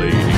Daily.